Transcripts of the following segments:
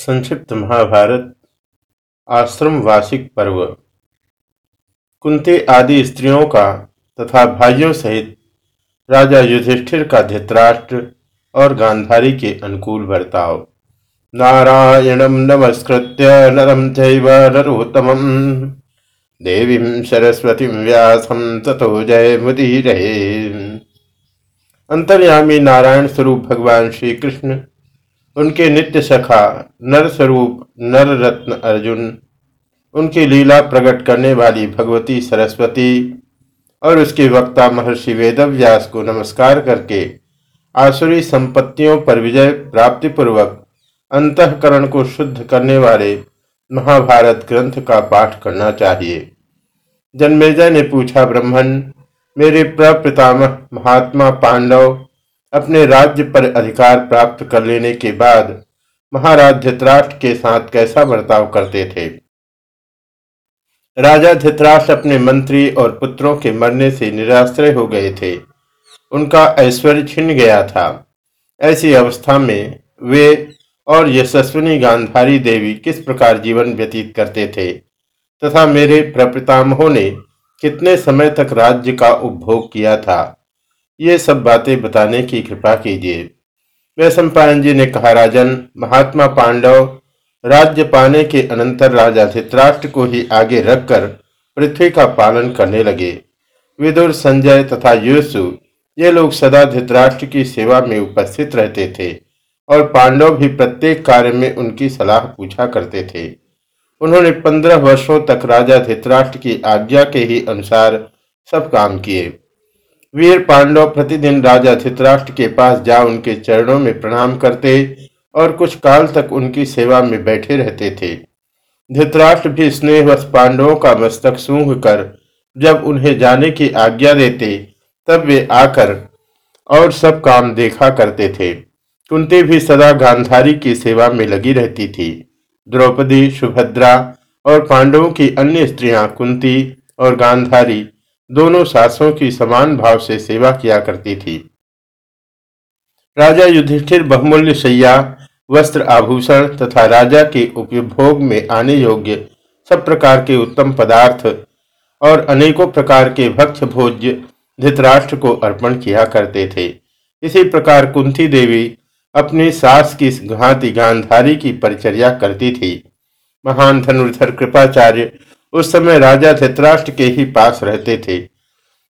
संक्षिप्त महाभारत, आश्रम वार्षिक पर्व। कुंती आदि स्त्रियों का तथा भाइयों सहित राजा युधिष्ठिर का धृतराष्ट्र और गांधारी के अनुकूल बर्ताव। नारायणम नमस्कृत्य नरम चैव नरोत्तमम। देवी सरस्वती व्यासम तथो जय मुदीर अंतर्यामी नारायण स्वरूप भगवान श्री कृष्ण उनके नित्य सखा नर स्वरूप नर रत्न अर्जुन, उनकी लीला प्रकट करने वाली भगवती सरस्वती और उसके वक्ता महर्षि वेदव्यास को नमस्कार करके आसुरी संपत्तियों पर विजय प्राप्ति पूर्वक अंतकरण को शुद्ध करने वाले महाभारत ग्रंथ का पाठ करना चाहिए। जन्मेजय ने पूछा ब्रह्मण मेरे प्रपितामह महात्मा पांडव अपने राज्य पर अधिकार प्राप्त कर लेने के बाद महाराज धित्राष्ट्र के साथ कैसा बर्ताव करते थे? राजा धृतराष्ट्र अपने मंत्री और पुत्रों के मरने से निराश्रय हो गए थे। उनका ऐश्वर्य छिन गया था। ऐसी अवस्था में वे और यशस्विनी गांधारी देवी किस प्रकार जीवन व्यतीत करते थे? तथा मेरे प्रपितामहों ने कितने समय तक राज्य का उपभोग किया था? ये सब बातें बताने की कृपा कीजिए। वैश्व जी ने कहा, राजन, महात्मा पांडव राज्य पाने के अनंतर राजा धित्राष्ट्र को ही आगे रखकर पृथ्वी का पालन करने लगे। विदुर, संजय तथा युसु, ये लोग सदा धित्राष्ट्र की सेवा में उपस्थित रहते थे और पांडव भी प्रत्येक कार्य में उनकी सलाह पूछा करते थे। उन्होंने पंद्रह वर्षों तक राजा धित्राष्ट्र की आज्ञा के ही अनुसार सब काम किए। वीर पांडव प्रतिदिन राजा धित्राष्ट्र के पास जा उनके चरणों में प्रणाम करते और कुछ काल तक उनकी सेवा में बैठे रहते थे। धृतराष्ट्र भी स्नेहवश पांडवों का मस्तक सूंघ कर जब उन्हें जाने की आज्ञा देते, तब वे आकर और सब काम देखा करते थे। कुंती भी सदा गांधारी की सेवा में लगी रहती थी। द्रौपदी, सुभद्रा और पांडवों की अन्य स्त्रियाँ कुंती और गांधारी दोनों सासों की समान भाव से सेवा किया करती थी। राजा युधिष्ठिर बहुमूल्य सैया वस्त्र आभूषण तथा राजा के उपभोग में आने योग्य सब प्रकार के उत्तम पदार्थ और अनेकों प्रकार के भक्ष भोज्य धृतराष्ट्र को अर्पण किया करते थे। इसी प्रकार कुंती देवी अपने सास की घाति गांधारी की परिचर्या करती थी। महान धनुर्धर कृपाचार्य उस समय राजा धृतराष्ट्र के ही पास रहते थे।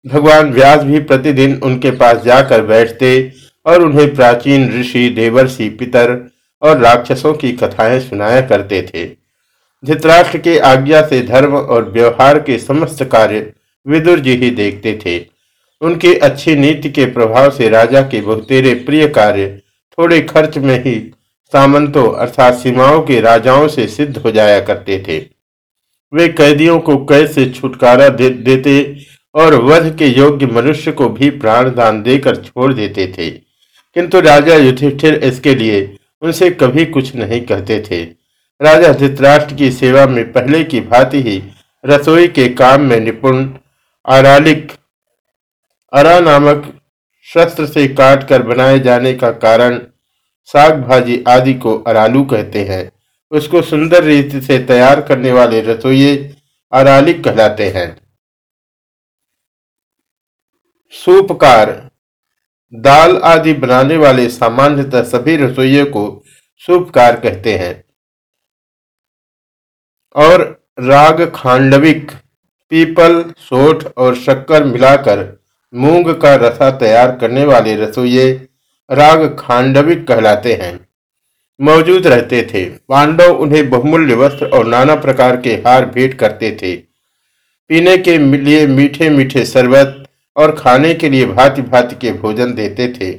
भगवान व्यास भी प्रतिदिन उनके पास जाकर बैठते और उन्हें प्राचीन ऋषि देवर्षि पितर और राक्षसों की कथाएँ सुनाया करते थे। धृतराष्ट्र के आज्ञा से धर्म और व्यवहार के समस्त कार्य विदुर जी ही देखते थे। उनकी अच्छी नीति के प्रभाव से राजा के बहुतेरे प्रिय कार्य थोड़े खर्च में ही सामंतों अर्थात सीमाओं के राजाओं से सिद्ध हो जाया करते थे। वे कैदियों को कैद से छुटकारा दे, देते और वध के योग्य मनुष्य को भी प्राण दान देकर छोड़ देते थे। किंतु राजा युधिष्ठिर इसके लिए उनसे कभी कुछ नहीं कहते थे। राजा धृतराष्ट्र की सेवा में पहले की भांति ही रसोई के काम में निपुण आरालिक अरा नामक शस्त्र से काट कर बनाए जाने का कारण साग भाजी आदि को अरालू कहते हैं। उसको सुंदर रीति से तैयार करने वाले रसोई अरालिक कहलाते हैं। सूपकार, दाल आदि बनाने वाले सामान्यतः सभी रसोइयों को सूपकार कहते हैं। और राग खांडविक, पीपल, सोठ और शक्कर मिलाकर मूंग का रसा तैयार करने वाले रसोइये राग खांडविक कहलाते हैं। मौजूद रहते थे। पांडव उन्हें बहुमूल्य वस्त्र और नाना प्रकार के हार भेंट करते थे। पीने के लिए मीठे मीठे शरबत और खाने के लिए भांति भांति के भोजन देते थे।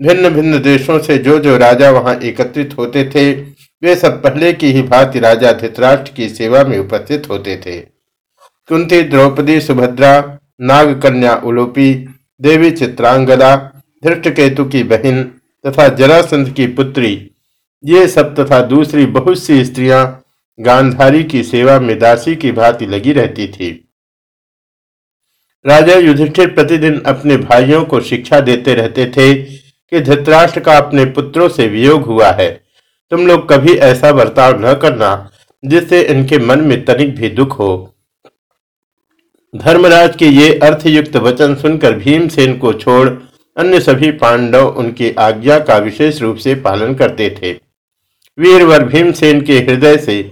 भिन्न भिन्न देशों से जो जो राजा वहाँ एकत्रित होते थे, वे सब पहले की ही भांति राजा धित्राष्ट्र की सेवा में उपस्थित होते थे। कुंती, द्रौपदी, सुभद्रा नाग कन्या उलोपी, देवी चित्रांगदा, धृष्टकेतु की बहन तथा जरासंध की पुत्री ये सब तथा दूसरी बहुत सी स्त्रियाँ गांधारी की सेवा में दासी की भांति लगी रहती थी। राजा युधिष्ठिर प्रतिदिन अपने भाइयों को शिक्षा देते रहते थे कि धृतराष्ट्र का अपने पुत्रों से वियोग हुआ है। तुम लोग कभी ऐसा बर्ताव न करना जिससे इनके मन में तनिक भी दुख हो। धर्मराज के ये अर्थयुक्त वचन सुनकर भीमसेन को छोड़ अन्य सभी पांडव उनकी आज्ञा का विशेष रूप से पालन करते थे। वीरवर भीमसेन के हृदय से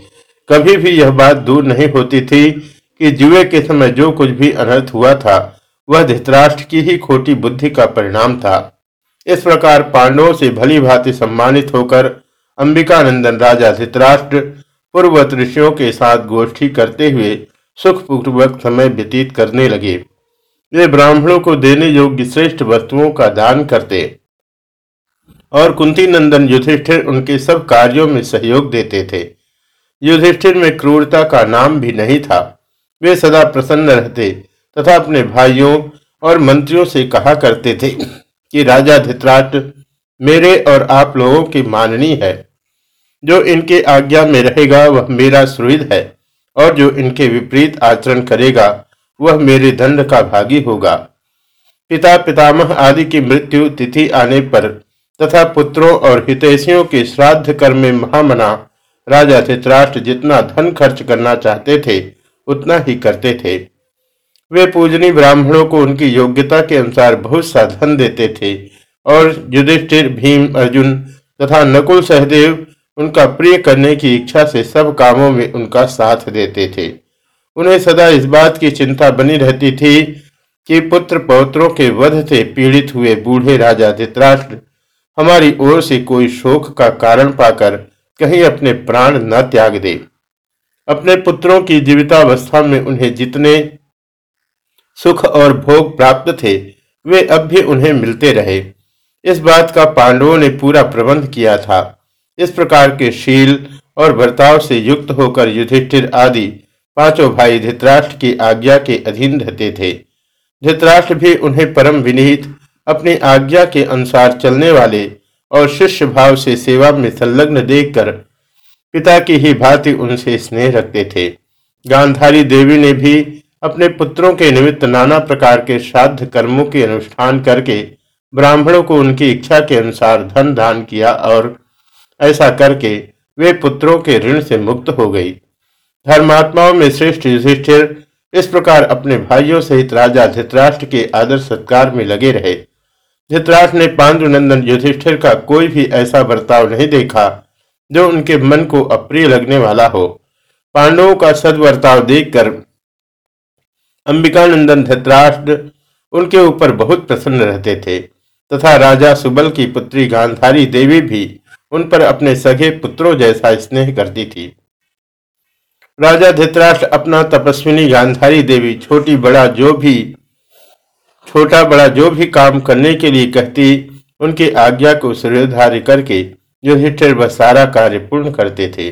कभी भी यह बात दूर नहीं होती थी कि जुए के समय जो कुछ भी अनर्थ हुआ था, वह धृतराष्ट्र की ही खोटी बुद्धि का परिणाम था। इस प्रकार पांडवों से भली भांति सम्मानित होकर अंबिकानंदन राजा धृतराष्ट्र पूर्वत ऋषियों के साथ गोष्ठी करते हुए सुखपूर्वक समय व्यतीत करने लगे। वे ब्राह्मणों को देने योग्य श्रेष्ठ वस्तुओं का दान करते और कुंती नंदन युधिष्ठिर उनके सब कार्यों में सहयोग देते थे। युधिष्ठिर में क्रूरता का नाम भी नहीं था। वे सदा प्रसन्न रहते तथा अपने भाइयों और मंत्रियों से कहा करते थे कि राजा धित्राष्ट्र मेरे और आप लोगों की माननी है। जो इनके आज्ञा में रहेगा, वह मेरा सुहृद है और जो इनके विपरीत आचरण करेगा, वह मेरे दंड का भागी होगा। पिता पितामह आदि की मृत्यु तिथि आने पर तथा पुत्रों और हितैषियों के श्राद्ध कर्म में महामना राजा धित्राष्ट्र जितना धन खर्च करना चाहते थे, उतना ही करते थे। वे पूजनी ब्राह्मणों को उनकी योग्यता के अनुसार बहुत सा धन देते थे और युधिष्ठिर, भीम, अर्जुन तथा नकुल सहदेव उनका प्रिय करने की इच्छा से सब कामों में उनका साथ देते थे। उन्हें सदा इस बात की चिंता बनी रहती थी कि पुत्र पौत्रों के वध से पीड़ित हुए बूढ़े राजा धित्राष्ट्र हमारी ओर से कोई शोक का कारण पाकर कहीं अपने प्राण न त्याग दे। अपने पुत्रों की जीवितावस्था में उन्हें जितने सुख और भोग प्राप्त थे, वे अब भी उन्हें मिलते रहे। इस बात का पांडवों ने पूरा प्रबंध किया था। इस प्रकार के शील और बर्ताव से युक्त होकर युधिष्ठिर आदि पाँचों भाई धृतराष्ट्र की आज्ञा के अधीन रहते थे। धृतराष्ट्र भी उन्हें परम विनीत अपनी आज्ञा के अनुसार चलने वाले और शिष्य भाव से सेवा में संलग्न देखकर पिता की ही भांति उनसे स्नेह रखते थे। गांधारी देवी ने भी अपने पुत्रों के निमित्त नाना प्रकार के श्राद्ध कर्मों के अनुष्ठान करके ब्राह्मणों को उनकी इच्छा के अनुसार धन दान किया और ऐसा करके वे पुत्रों के ऋण से मुक्त हो गई। धर्मात्माओं में श्रेष्ठ युधिष्ठिर इस प्रकार अपने भाइयों सहित राजा धृतराष्ट्र के आदर सत्कार में लगे रहे। धृतराष्ट्र ने पांडुनंदन युधिष्ठिर का कोई भी ऐसा बर्ताव नहीं देखा, जो उनके मन को अप्रिय लगने वाला हो। पांडवों का सदवर्ताव देखकर अंबिकानंदन धृतराष्ट्र उनके ऊपर बहुत प्रसन्न रहते थे, तथा राजा सुबल की पुत्री गांधारी देवी भी उन पर अपने सगे पुत्रों जैसा स्नेह करती थी। राजा धृतराष्ट्र अपना तपस्विनी गांधारी देवी छोटी बड़ा जो भी छोटा बड़ा जो भी काम करने के लिए कहती, उनकी आज्ञा को सिरधार्य करके युधिष्ठिर वह सारा कार्य पूर्ण करते थे।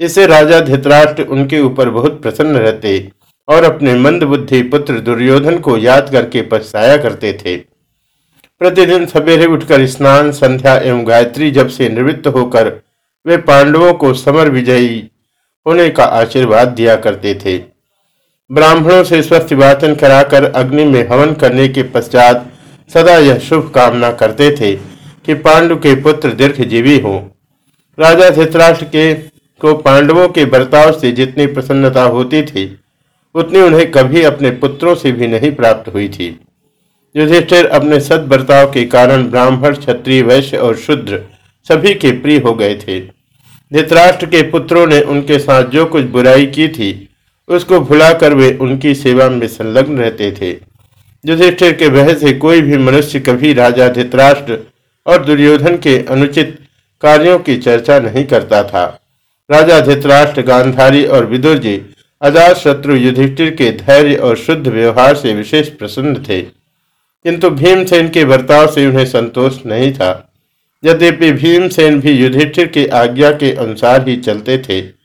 इससे राजा धृतराष्ट्र उनके ऊपर बहुत प्रसन्न रहते और अपने मंद बुद्धि पुत्र दुर्योधन को याद करके पछताया करते थे। प्रतिदिन सवेरे उठकर स्नान, संध्या एवं गायत्री जब से निवृत्त होकर वे पांडवों को समर विजयी होने का आशीर्वाद दिया करते थे। ब्राह्मणों से स्वस्थ वाचन कराकर अग्नि में हवन करने के पश्चात सदा यह शुभ कामना करते थे कि पांडु के पुत्र दीर्घजीवी हो। राजा धृतराष्ट्र के को पांडवों के बर्ताव से जितनी प्रसन्नता होती थी, उतनी उन्हें कभी अपने पुत्रों से भी नहीं प्राप्त हुई थी। युधिष्ठिर अपने सद बर्ताव के कारण ब्राह्मण, क्षत्रिय, वैश्य और शुद्र सभी के प्रिय हो गए थे। धृतराष्ट्र के पुत्रों ने उनके साथ जो कुछ बुराई की थी उसको भुलाकर वे उनकी सेवा में संलग्न रहते थे। युधिष्ठिर के वह से कोई भी मनुष्य, कभी राजा, धृतराष्ट्र और दुर्योधन के अनुचित कार्यों की चर्चा नहीं करता था। राजा, धृतराष्ट्र, गांधारी और विदुर जी अजात शत्रु युधिष्ठिर के धैर्य और शुद्ध व्यवहार से विशेष प्रसन्न थे। किंतु भीमसेन के बर्ताव से उन्हें संतोष नहीं था। यद्यपि भीमसेन भी युधिष्ठिर के आज्ञा के अनुसार ही चलते थे।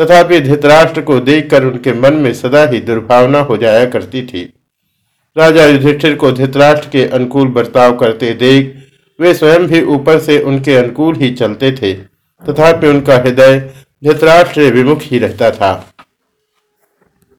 तथापि धृतराष्ट्र को देखकर उनके मन में सदा ही दुर्भावना हो जाया करती थी। राजा युधिष्ठिर को धृतराष्ट्र के अनुकूल बर्ताव करते देख, वे स्वयं भी ऊपर से उनके अनुकूल ही चलते थे। तथापि उनका हृदय धृतराष्ट्र विमुख ही रहता था।